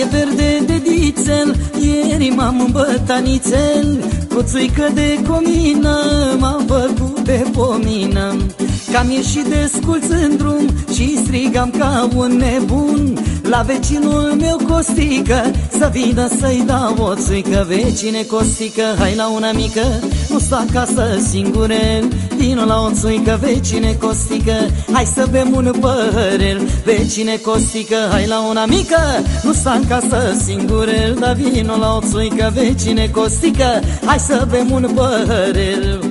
e verde de dițel Ieri m-am îmbătat nițel. Cu țuică de comină M-am făcut de pomină. Cam ieșit de sculț în drum Și strigam ca un nebun. La vecinul meu Costică Să vină să-i dau o țuică. Vecine Costică, hai la una mică Nu sta acasă singurel Vino la o țuică, vecine Costică Hai să bem un păhărel Vecine Costică, hai la una mică Nu sta în casă singurel Dar vino la o țuică, vecine Costică Hai să bem un păhărel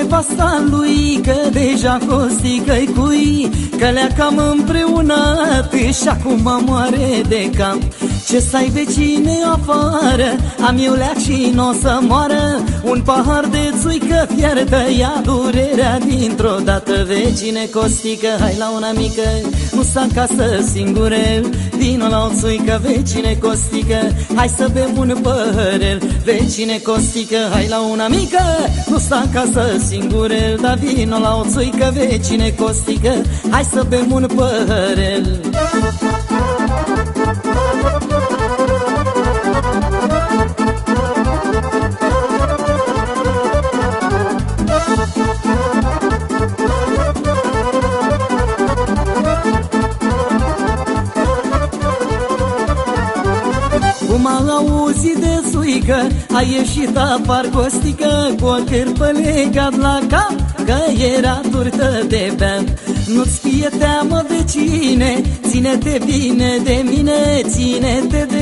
nevasta lui Că deja costică-i cui Că le-a cam împreunat Și acum moare de cap ce să ai vecine afară Am eu leac și n-o să moară. Un pahar de țuică fiartă Ia durerea dintr-o dată. Vecine Costică, hai la una mică Nu sta în casă singure Vino la o țuică, vecine Costică Hai să bem un păhărel Vecine Costică, hai la una mică Nu sta în casă singure Dar vino la o țuică, vecine Costică Hai să bem un păhărel Cum A ieșit apar costică Cu o cârpă legat la cap Că era turtă de beat Nu-ți fie teamă vecine Ține-te bine de mine Ține-te de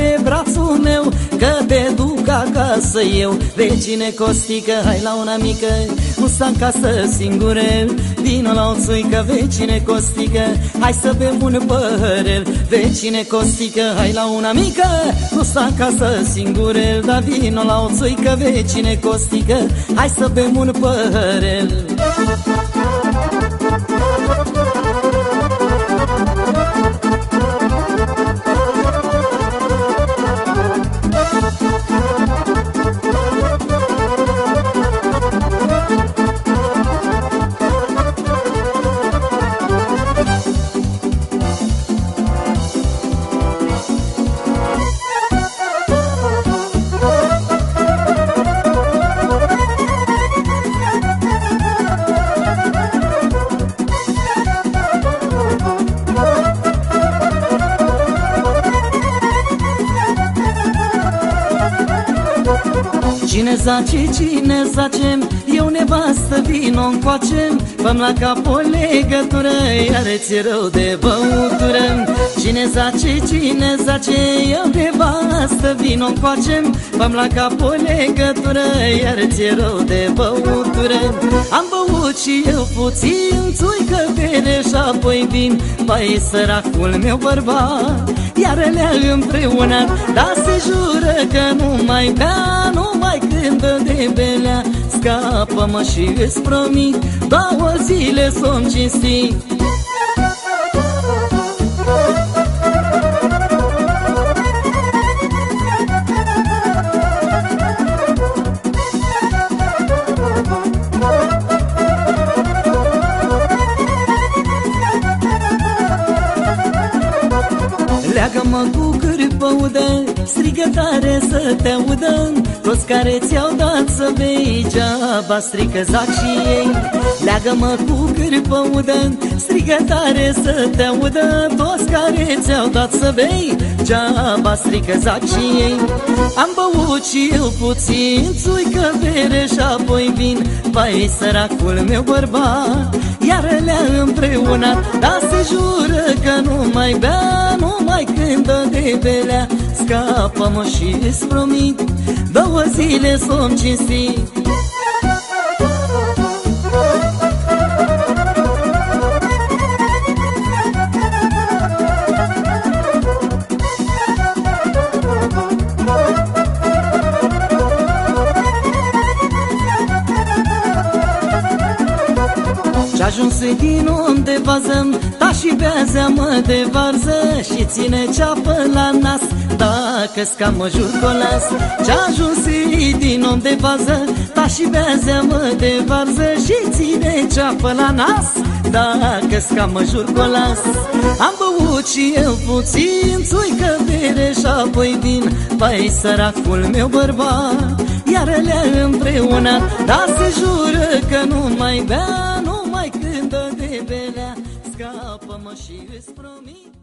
duc acasă eu. Vecine costică, hai la una mică. Nu sta în casă singurel Vino la o țuică, vecine costică. Hai să bem un păhărel Vecine costică, hai la una mică. Nu sta în casă singurel Dar vino la o țuică, vecine costică. Hai să bem un păhărel Cine zace, cine zace Eu nevastă vino încoace Făm la cap o legătură Iar ți rău de băutură Cine zace, cine zace Eu nevastă vino încoace Făm la cap o legătură Iar ți rău de băutură Am băut și eu puțin Țuică bere și apoi vin. Bai săracul meu bărbat Iar le-a împreunat. Dar se jură că nu mai bea Nu mai cântă de belea Scapă-mă și îți promit Două zile somn cinstit. Leagă-mă cu cârpă udă Strigă tare să te audă. Toți care ți-au dat să bei Geaba strică zac și ei. Leagă-mă cu cârpă udă Strigă tare să te audă. Toți care ți-au dat să bei Geaba strică zac și ei. Am băut și eu puțin Țuică bere și apoi vin. Vai săracul meu bărbat Iar le-a împreunat. Dar se jură că nu mai bea. Nu mai cântă de belea Scapă-mă și îți promit Două zile somn cinstit ajuns din undeva zăm Da și bea zeamă de varză. Și ține ceapă la nas Dacă scam mă jur colas Ce-a ajuns din undeva ză Da și bea zeamă de varză. Și ține ceapă la nas dacă scam mă jur colas Am băut și eu puțin Țuică bere și apoi vin Vai săracul meu bărbat. Iar le-a împreună Dar se jură că nu mai bea Nu mai cântă de belea Scapă-mă și îți promit